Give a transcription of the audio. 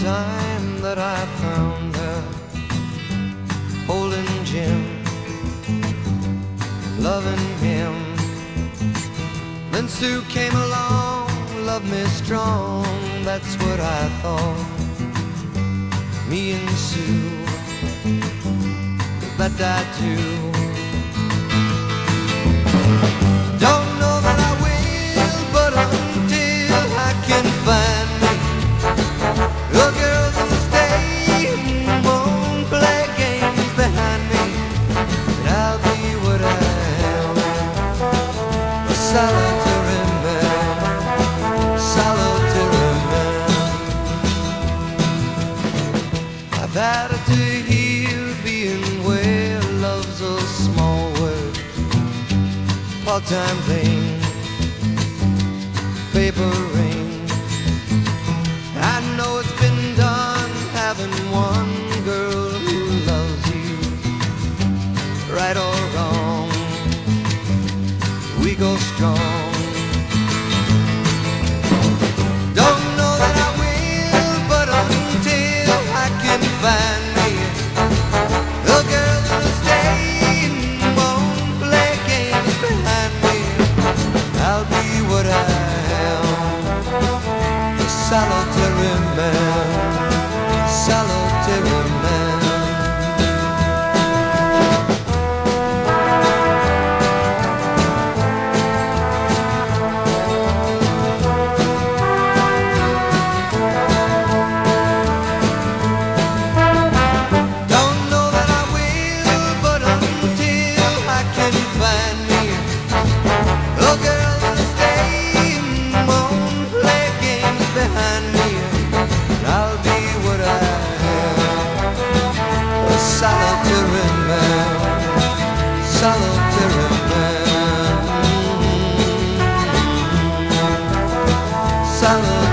time that I found her holding Jim, loving him. Then Sue came along, loved me strong, that's what I thought. Me and Sue, that I do. I've to hear being where love's a small word part-time thing, paper ring. I know it's been done having one girl who loves you, right or wrong. We go strong. Find me a girl that'll stay and won't play games behind me, I'll be what I am, a solitary man, solitary man. Solitary.